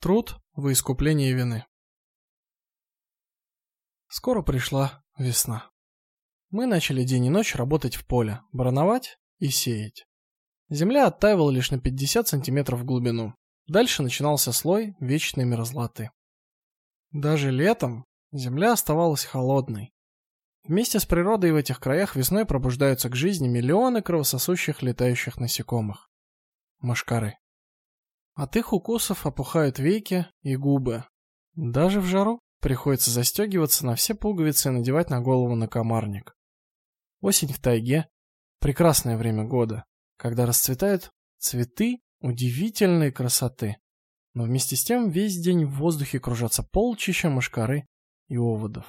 Труд во искупление вины. Скоро пришла весна. Мы начали день и ночь работать в поле, барановать и сеять. Земля оттаивала лишь на 50 сантиметров в глубину. Дальше начинался слой вечной мерзлоты. Даже летом земля оставалась холодной. Вместе с природой в этих краях весной пробуждаются к жизни миллионы кровососущих летающих насекомых. Мошкары. От их укусов опухают веки и губы. Даже в жару приходится застегиваться на все пуговицы и надевать на голову накомарник. Осень в тайге прекрасное время года, когда расцветают цветы удивительной красоты. Но вместе с тем весь день в воздухе кружатся полчища мошкары и оводов.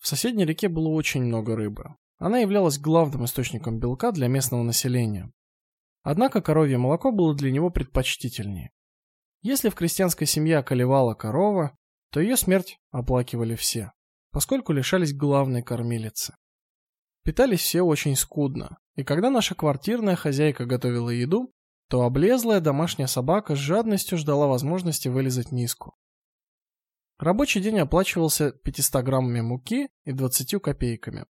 В соседней реке было очень много рыбы. Она являлась главным источником белка для местного населения. Однако коровье молоко было для него предпочтительнее. Если в крестьянской семье околевала корова, то ее смерть оплакивали все, поскольку лишались главной кормилицы. Питались все очень скудно, и когда наша квартирная хозяйка готовила еду, то облезлая домашняя собака с жадностью ждала возможности вылезать низку. Рабочий день оплачивался 500 граммами муки и 20 копейками.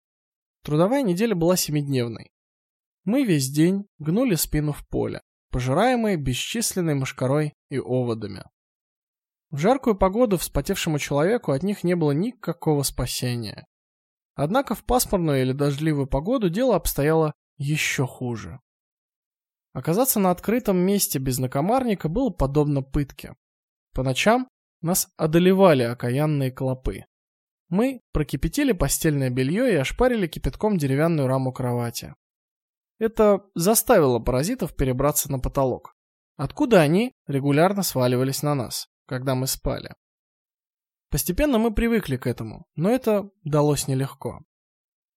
Трудовая неделя была семидневной, мы весь день гнули спину в поле, пожираемые бесчисленной мошкарой и оводами. В жаркую погоду вспотевшему человеку от них не было никакого спасения. Однако в пасмурную или дождливую погоду дело обстояло еще хуже. Оказаться на открытом месте без накомарника было подобно пытке. По ночам нас одолевали окаянные клопы. Мы прокипятили постельное белье и ошпарили кипятком деревянную раму кровати. Это заставило паразитов перебраться на потолок, откуда они регулярно сваливались на нас, когда мы спали. Постепенно мы привыкли к этому, но это далось нелегко.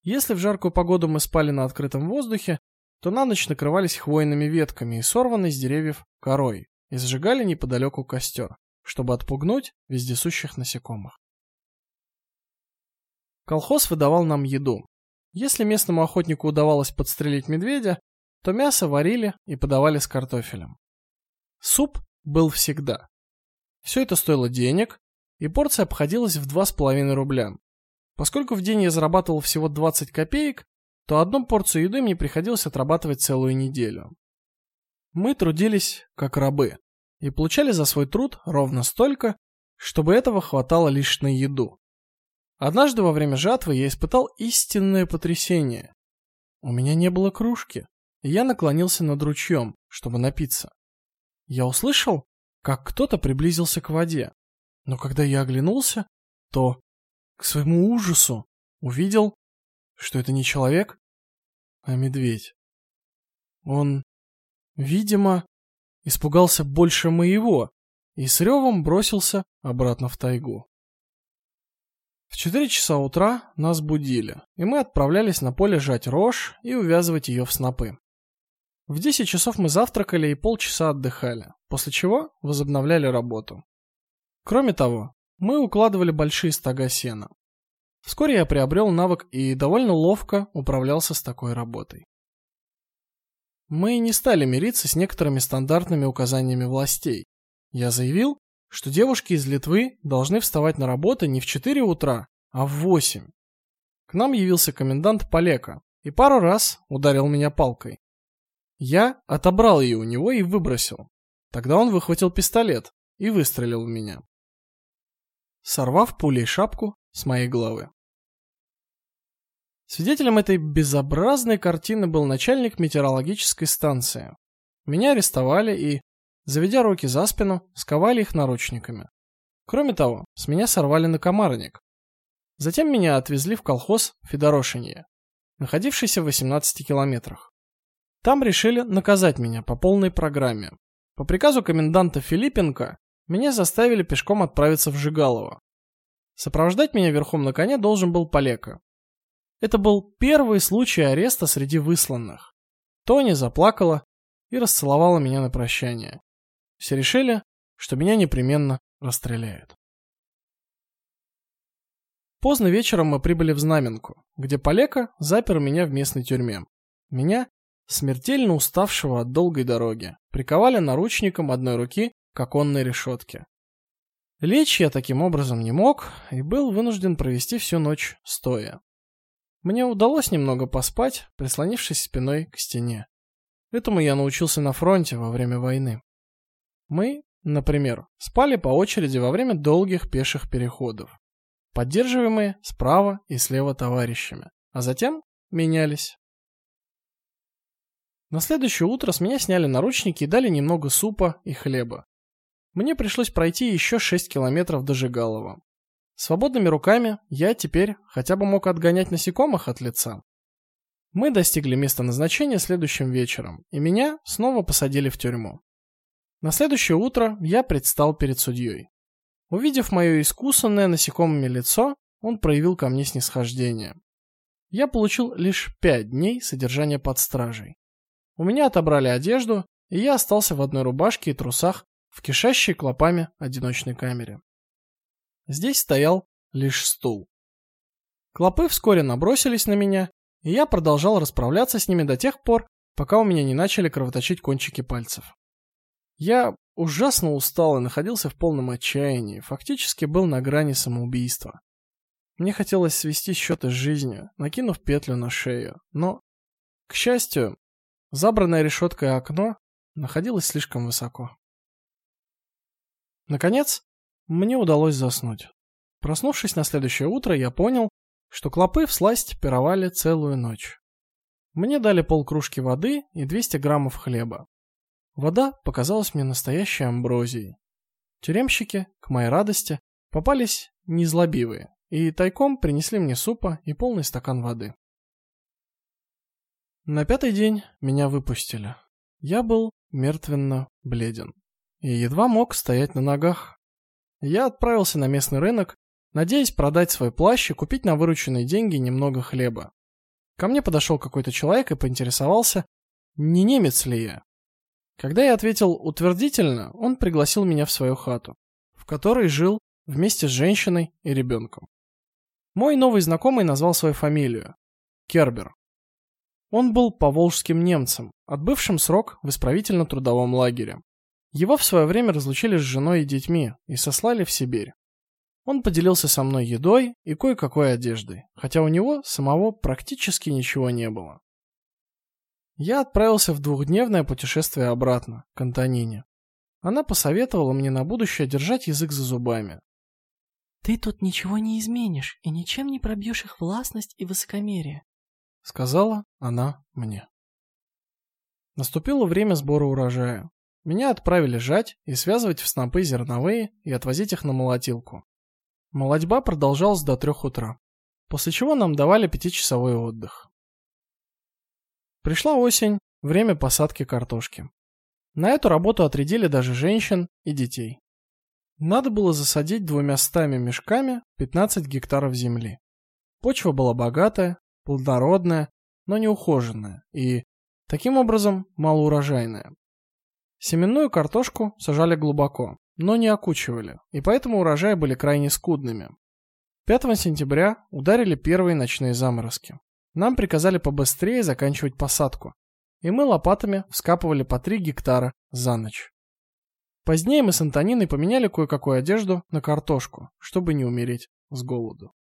Если в жаркую погоду мы спали на открытом воздухе, то на ночь накрывались хвойными ветками и сорванной с деревьев корой и сжигали неподалеку костер, чтобы отпугнуть вездесущих насекомых. Колхоз выдавал нам еду, если местному охотнику удавалось подстрелить медведя, то мясо варили и подавали с картофелем. Суп был всегда. Все это стоило денег, и порция обходилась в два с половиной рубля. Поскольку в день я зарабатывал всего 20 копеек, то одну порцию еды мне приходилось отрабатывать целую неделю. Мы трудились как рабы и получали за свой труд ровно столько, чтобы этого хватало лишь на еду. Однажды во время жатвы я испытал истинное потрясение. У меня не было кружки, я наклонился над ручьем, чтобы напиться. Я услышал, как кто-то приблизился к воде. Но когда я оглянулся, то к своему ужасу увидел, что это не человек, а медведь. Он, видимо, испугался больше моего и с ревом бросился обратно в тайгу. В 4 часа утра нас будили, и мы отправлялись на поле жать рожь и увязывать ее в снопы. В 10 часов мы завтракали и полчаса отдыхали, после чего возобновляли работу. Кроме того, мы укладывали большие стога сена. Вскоре я приобрел навык и довольно ловко управлялся с такой работой. Мы не стали мириться с некоторыми стандартными указаниями властей. Я заявил, что девушки из Литвы должны вставать на работу не в 4 утра, а в 8. К нам явился комендант Полека и пару раз ударил меня палкой. Я отобрал ее у него и выбросил. Тогда он выхватил пистолет и выстрелил в меня, сорвав пулей шапку с моей головы. Свидетелем этой безобразной картины был начальник метеорологической станции. Меня арестовали и Заведя руки за спину, сковали их наручниками. Кроме того, с меня сорвали накомарник. Затем меня отвезли в колхоз Федорошинье, находившийся в 18 километрах. Там решили наказать меня по полной программе. По приказу коменданта Филиппенко меня заставили пешком отправиться в Жигалово. Сопровождать меня верхом на коне должен был Полека. Это был первый случай ареста среди высланных. Тони заплакала и расцеловала меня на прощание. Все решили, что меня непременно расстреляют. Поздно вечером мы прибыли в Знаменку, где Полека запер меня в местной тюрьме. Меня, смертельно уставшего от долгой дороги, приковали наручником одной руки к оконной решетке. Лечь я таким образом не мог и был вынужден провести всю ночь стоя. Мне удалось немного поспать, прислонившись спиной к стене. Этому я научился на фронте во время войны. Мы, например, спали по очереди во время долгих пеших переходов, поддерживаемые справа и слева товарищами, а затем менялись. На следующее утро с меня сняли наручники и дали немного супа и хлеба. Мне пришлось пройти еще 6 километров до Жигалова. Свободными руками я теперь хотя бы мог отгонять насекомых от лица. Мы достигли места назначения следующим вечером, и меня снова посадили в тюрьму. На следующее утро я предстал перед судьей. Увидев мое искусанное насекомыми лицо, он проявил ко мне снисхождение. Я получил лишь пять дней содержания под стражей. У меня отобрали одежду, и я остался в одной рубашке и трусах в кишащей клопами одиночной камере. Здесь стоял лишь стул. Клопы вскоре набросились на меня, и я продолжал расправляться с ними до тех пор, пока у меня не начали кровоточить кончики пальцев. Я ужасно устал и находился в полном отчаянии, фактически был на грани самоубийства. Мне хотелось свести счеты с жизнью, накинув петлю на шею, но, к счастью, забранное решеткой окно находилось слишком высоко. Наконец, мне удалось заснуть. Проснувшись на следующее утро, я понял, что клопы всласть пировали целую ночь. Мне дали полкружки воды и 200 граммов хлеба. Вода показалась мне настоящей амброзией. Тюремщики, к моей радости, попались незлобивые и тайком принесли мне супа и полный стакан воды. На пятый день меня выпустили. Я был мертвенно бледен и едва мог стоять на ногах. Я отправился на местный рынок, надеясь продать свой плащ и купить на вырученные деньги немного хлеба. Ко мне подошел какой-то человек и поинтересовался, не немец ли я. Когда я ответил утвердительно, он пригласил меня в свою хату, в которой жил вместе с женщиной и ребенком. Мой новый знакомый назвал свою фамилию Кербер. Он был поволжским немцем, отбывшим срок в исправительно-трудовом лагере. Его в свое время разлучили с женой и детьми и сослали в Сибирь. Он поделился со мной едой и кое-какой одеждой, хотя у него самого практически ничего не было. Я отправился в двухдневное путешествие обратно, к Антонине. Она посоветовала мне на будущее держать язык за зубами. «Ты тут ничего не изменишь и ничем не пробьешь их властность и высокомерие», — сказала она мне. Наступило время сбора урожая. Меня отправили жать и связывать в снопы зерновые и отвозить их на молотилку. Молотьба продолжалась до трех утра, после чего нам давали пятичасовой отдых. Пришла осень, время посадки картошки. На эту работу отрядили даже женщин и детей. Надо было засадить двумя стами мешками 15 гектаров земли. Почва была богатая, плодородная, но неухоженная и, таким образом, малоурожайная. Семенную картошку сажали глубоко, но не окучивали, и поэтому урожаи были крайне скудными. 5 сентября ударили первые ночные заморозки. Нам приказали побыстрее заканчивать посадку, и мы лопатами вскапывали по 3 гектара за ночь. Позднее мы с Антониной поменяли кое-какую одежду на картошку, чтобы не умереть с голоду.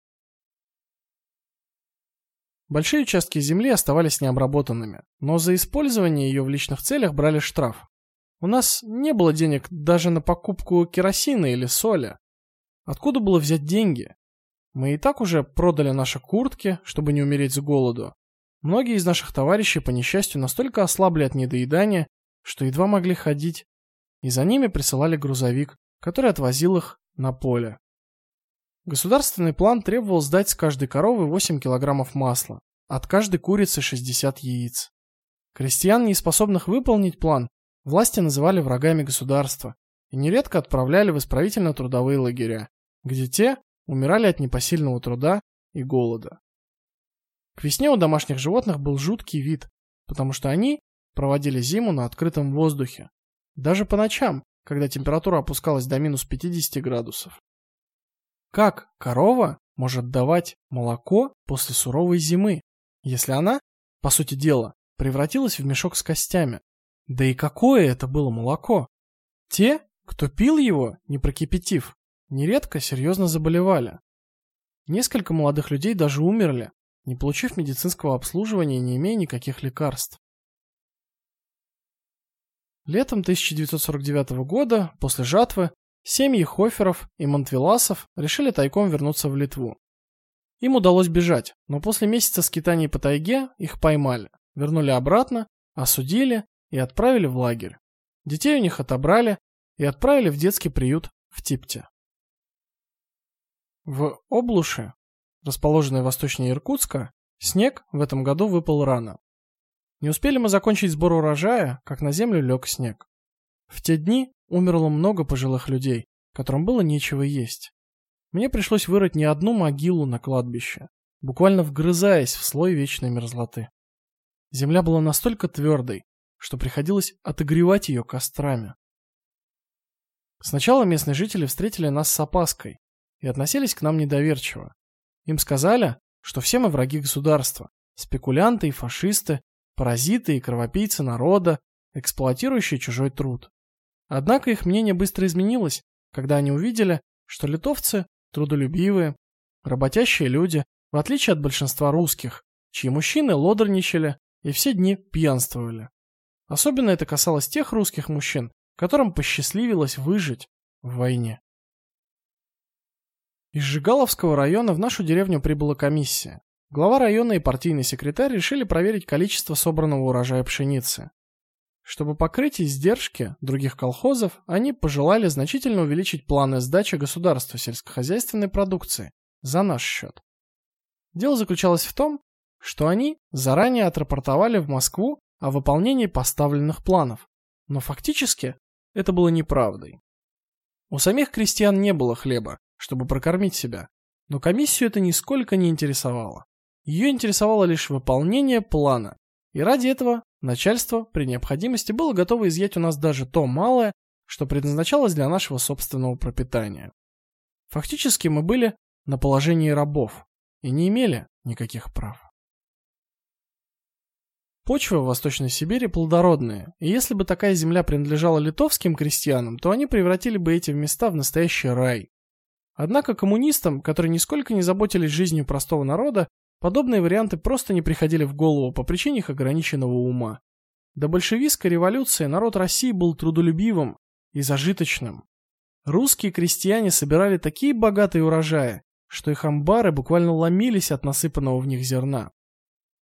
Большие участки земли оставались необработанными, но за использование ее в личных целях брали штраф. У нас не было денег даже на покупку керосина или соли. Откуда было взять деньги? Мы и так уже продали наши куртки, чтобы не умереть с голоду. Многие из наших товарищей по несчастью настолько ослабли от недоедания, что едва могли ходить, и за ними присылали грузовик, который отвозил их на поле. Государственный план требовал сдать с каждой коровы 8 килограммов масла, от каждой курицы 60 яиц. Крестьян, не способных выполнить план, Власти называли врагами государства и нередко отправляли в исправительно-трудовые лагеря, где те умирали от непосильного труда и голода. К весне у домашних животных был жуткий вид, потому что они проводили зиму на открытом воздухе, даже по ночам, когда температура опускалась до минус 50 градусов. Как корова может давать молоко после суровой зимы, если она, по сути дела, превратилась в мешок с костями? Да и какое это было молоко? Те кто пил его, не прокипятив, нередко серьезно заболевали. Несколько молодых людей даже умерли, не получив медицинского обслуживания и не имея никаких лекарств. Летом 1949 года, после жатвы, семьи Хоферов и Монтвиласов решили тайком вернуться в Литву. Им удалось бежать, но после месяца скитаний по тайге их поймали, вернули обратно, осудили и отправили в лагерь. Детей у них отобрали и отправили в детский приют в Типте. В Облуше, расположенной восточнее Иркутска, снег в этом году выпал рано. Не успели мы закончить сбор урожая, как на землю лег снег. В те дни умерло много пожилых людей, которым было нечего есть. Мне пришлось вырыть не одну могилу на кладбище, буквально вгрызаясь в слой вечной мерзлоты. Земля была настолько твердой, что приходилось отогревать ее кострами. Сначала местные жители встретили нас с опаской и относились к нам недоверчиво. Им сказали, что все мы враги государства, спекулянты и фашисты, паразиты и кровопийцы народа, эксплуатирующие чужой труд. Однако их мнение быстро изменилось, когда они увидели, что литовцы трудолюбивые, работящие люди, в отличие от большинства русских, чьи мужчины лодорничали и все дни пьянствовали. Особенно это касалось тех русских мужчин, которым посчастливилось выжить в войне. Из Жигаловского района в нашу деревню прибыла комиссия. Глава района и партийный секретарь решили проверить количество собранного урожая пшеницы. Чтобы покрыть издержки других колхозов, они пожелали значительно увеличить планы сдачи государству сельскохозяйственной продукции за наш счет. Дело заключалось в том, что они заранее отрапортовали в Москву о выполнении поставленных планов, но фактически это было неправдой. У самих крестьян не было хлеба, чтобы прокормить себя, но комиссию это нисколько не интересовало. Ее интересовало лишь выполнение плана, и ради этого начальство при необходимости было готово изъять у нас даже то малое, что предназначалось для нашего собственного пропитания. Фактически мы были на положении рабов и не имели никаких прав. Почва в Восточной Сибири плодородная, и если бы такая земля принадлежала литовским крестьянам, то они превратили бы эти места в настоящий рай. Однако коммунистам, которые нисколько не заботились жизнью простого народа, Подобные варианты просто не приходили в голову по причине их ограниченного ума. До большевистской революции народ России был трудолюбивым и зажиточным. Русские крестьяне собирали такие богатые урожаи, что их амбары буквально ломились от насыпанного в них зерна.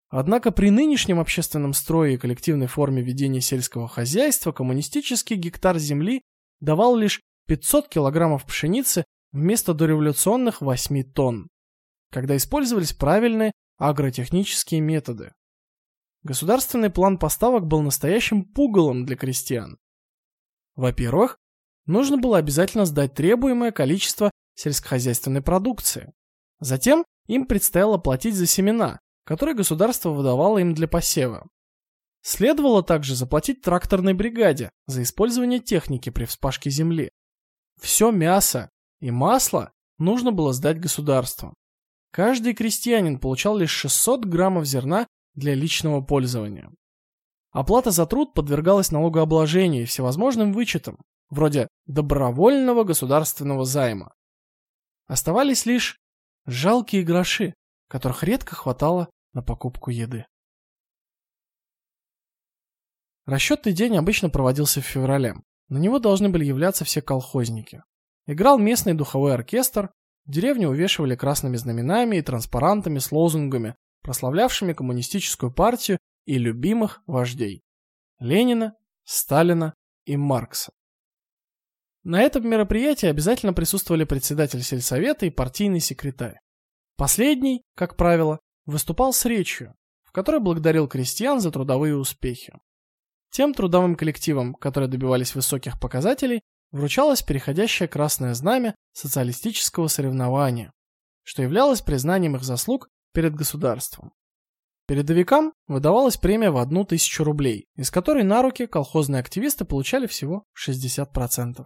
Однако при нынешнем общественном строе и коллективной форме ведения сельского хозяйства коммунистический гектар земли давал лишь 500 килограммов пшеницы вместо дореволюционных 8 тонн когда использовались правильные агротехнические методы. Государственный план поставок был настоящим пугалом для крестьян. Во-первых, нужно было обязательно сдать требуемое количество сельскохозяйственной продукции. Затем им предстояло платить за семена, которые государство выдавало им для посева. Следовало также заплатить тракторной бригаде за использование техники при вспашке земли. Все мясо и масло нужно было сдать государству. Каждый крестьянин получал лишь 600 граммов зерна для личного пользования. Оплата за труд подвергалась налогообложению и всевозможным вычетам, вроде добровольного государственного займа. Оставались лишь жалкие гроши, которых редко хватало на покупку еды. Расчетный день обычно проводился в феврале. На него должны были являться все колхозники. Играл местный духовой оркестр, Деревню увешивали красными знаменами и транспарантами с лозунгами, прославлявшими коммунистическую партию и любимых вождей Ленина, Сталина и Маркса. На этом мероприятии обязательно присутствовали председатель сельсовета и партийный секретарь. Последний, как правило, выступал с речью, в которой благодарил крестьян за трудовые успехи. Тем трудовым коллективам, которые добивались высоких показателей, вручалось переходящее красное знамя социалистического соревнования, что являлось признанием их заслуг перед государством. Передовикам выдавалась премия в одну тысячу рублей, из которой на руки колхозные активисты получали всего 60%.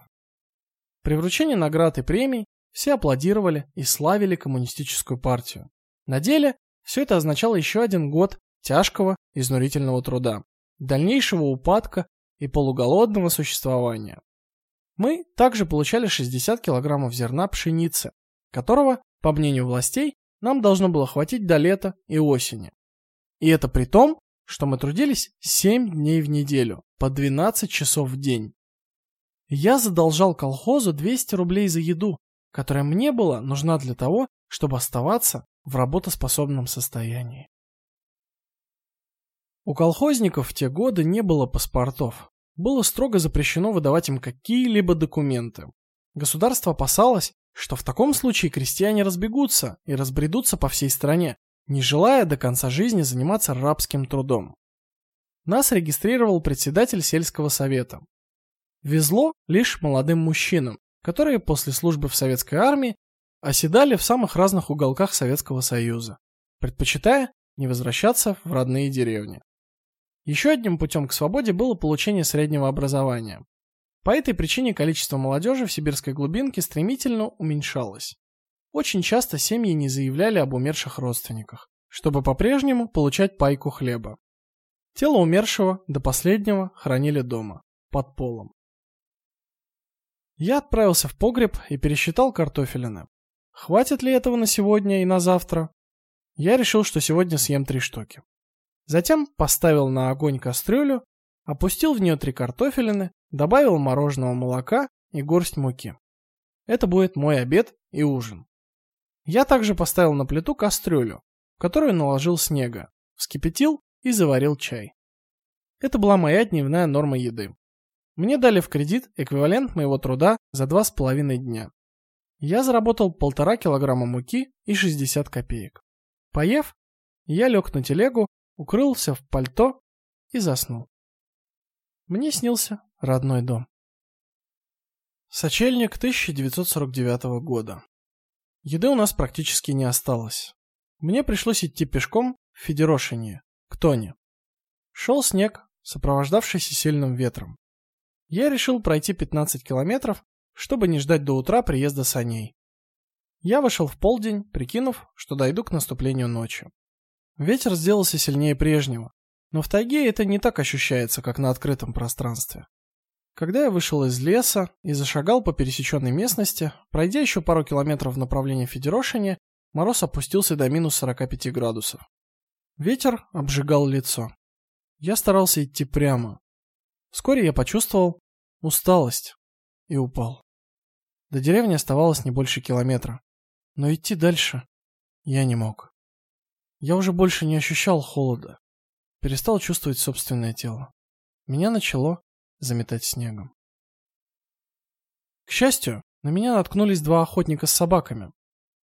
При вручении наград и премий все аплодировали и славили коммунистическую партию. На деле все это означало еще один год тяжкого изнурительного труда, дальнейшего упадка и полуголодного существования. Мы также получали 60 килограммов зерна пшеницы, которого, по мнению властей, нам должно было хватить до лета и осени. И это при том, что мы трудились 7 дней в неделю, по 12 часов в день. Я задолжал колхозу 200 рублей за еду, которая мне была нужна для того, чтобы оставаться в работоспособном состоянии. У колхозников в те годы не было паспортов. Было строго запрещено выдавать им какие-либо документы. Государство опасалось, что в таком случае крестьяне разбегутся и разбредутся по всей стране, не желая до конца жизни заниматься рабским трудом. Нас регистрировал председатель сельского совета. Везло лишь молодым мужчинам, которые после службы в советской армии оседали в самых разных уголках Советского Союза, предпочитая не возвращаться в родные деревни. Еще одним путем к свободе было получение среднего образования. По этой причине количество молодежи в сибирской глубинке стремительно уменьшалось. Очень часто семьи не заявляли об умерших родственниках, чтобы по-прежнему получать пайку хлеба. Тело умершего до последнего хранили дома, под полом. Я отправился в погреб и пересчитал картофелины. Хватит ли этого на сегодня и на завтра? Я решил, что сегодня съем три штуки. Затем поставил на огонь кастрюлю, опустил в нее три картофелины Добавил мороженого молока и горсть муки. Это будет мой обед и ужин. Я также поставил на плиту кастрюлю, в которую наложил снега, вскипятил и заварил чай. Это была моя дневная норма еды. Мне дали в кредит эквивалент моего труда за два с половиной дня. Я заработал полтора килограмма муки и 60 копеек. Поев, я лег на телегу, укрылся в пальто и заснул. Мне снился родной дом. Сочельник 1949 года. Еды у нас практически не осталось. Мне пришлось идти пешком в Федерошине, к Тоне. Шел снег, сопровождавшийся сильным ветром. Я решил пройти 15 километров, чтобы не ждать до утра приезда саней. Я вышел в полдень, прикинув, что дойду к наступлению ночи. Ветер сделался сильнее прежнего, но в тайге это не так ощущается, как на открытом пространстве. Когда я вышел из леса и зашагал по пересеченной местности, пройдя еще пару километров в направлении Федерошине, мороз опустился до минус 45 градусов. Ветер обжигал лицо. Я старался идти прямо. Вскоре я почувствовал усталость и упал. До деревни оставалось не больше километра, но идти дальше я не мог. Я уже больше не ощущал холода перестал чувствовать собственное тело. Меня начало заметать снегом. К счастью, на меня наткнулись два охотника с собаками.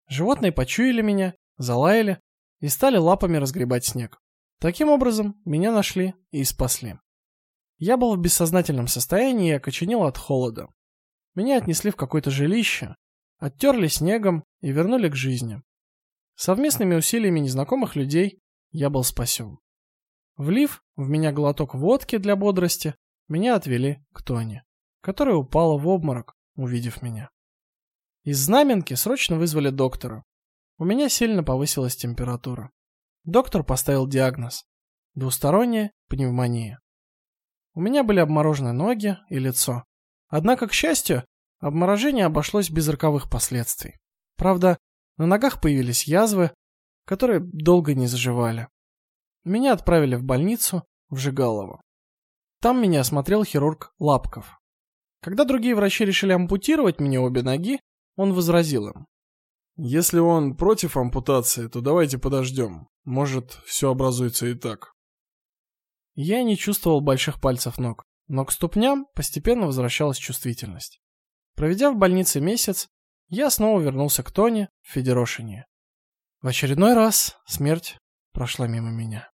Животные почуяли меня, залаяли и стали лапами разгребать снег. Таким образом, меня нашли и спасли. Я был в бессознательном состоянии и окоченел от холода. Меня отнесли в какое-то жилище, оттерли снегом и вернули к жизни. Совместными усилиями незнакомых людей я был спасен. Влив в меня глоток водки для бодрости, меня отвели к Тоне, которая упала в обморок, увидев меня. Из знаменки срочно вызвали доктора. У меня сильно повысилась температура. Доктор поставил диагноз: двусторонняя пневмония. У меня были обморожены ноги и лицо. Однако, к счастью, обморожение обошлось без роковых последствий. Правда, на ногах появились язвы, которые долго не заживали. Меня отправили в больницу в Жигалово. Там меня осмотрел хирург Лапков. Когда другие врачи решили ампутировать мне обе ноги, он возразил им: "Если он против ампутации, то давайте подождем. Может, все образуется и так". Я не чувствовал больших пальцев ног, но к ступням постепенно возвращалась чувствительность. Проведя в больнице месяц, я снова вернулся к Тоне в Федерошине. В очередной раз смерть прошла мимо меня.